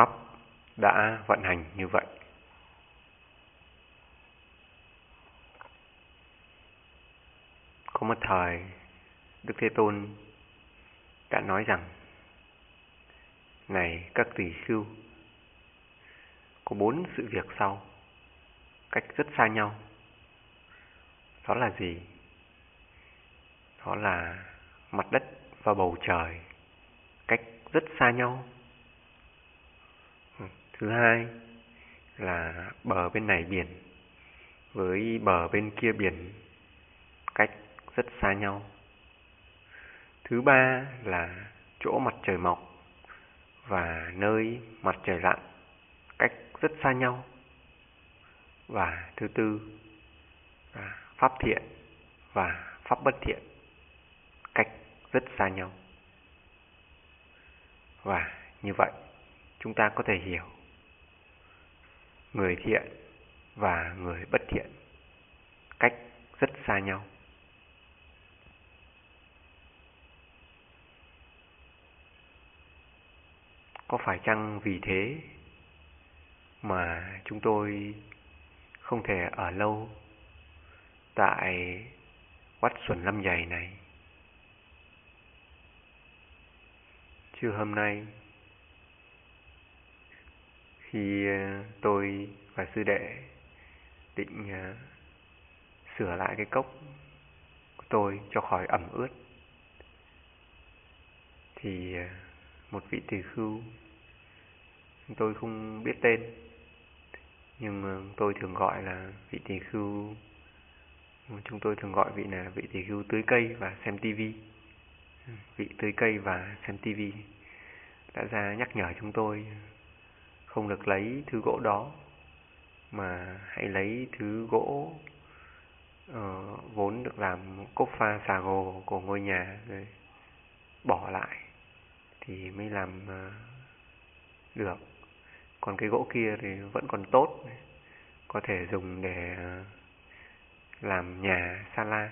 Pháp đã vận hành như vậy. Có một thời, Đức Thế Tôn đã nói rằng Này các tỳ khưu, có bốn sự việc sau, cách rất xa nhau. Đó là gì? Đó là mặt đất và bầu trời, cách rất xa nhau. Thứ hai là bờ bên này biển với bờ bên kia biển, cách rất xa nhau. Thứ ba là chỗ mặt trời mọc và nơi mặt trời lặn, cách rất xa nhau. Và thứ tư là pháp thiện và pháp bất thiện, cách rất xa nhau. Và như vậy, chúng ta có thể hiểu người thiện và người bất thiện cách rất xa nhau. Có phải chăng vì thế mà chúng tôi không thể ở lâu tại Quát xuẩn Lâm Dày này? chưa hôm nay khi ờ, tôi và sư đệ định ờ, sửa lại cái cốc của tôi cho khỏi ẩm ướt, thì ờ, một vị tỳ khưu, tôi không biết tên, nhưng tôi thường gọi là vị tỳ khưu, chúng tôi thường gọi vị là vị tỳ khưu tưới cây và xem tivi vị tưới cây và xem tivi đã ra nhắc nhở chúng tôi không được lấy thứ gỗ đó mà hãy lấy thứ gỗ uh, vốn được làm cốc pha xà gồ của ngôi nhà rồi bỏ lại thì mới làm uh, được. Còn cái gỗ kia thì vẫn còn tốt có thể dùng để uh, làm nhà sala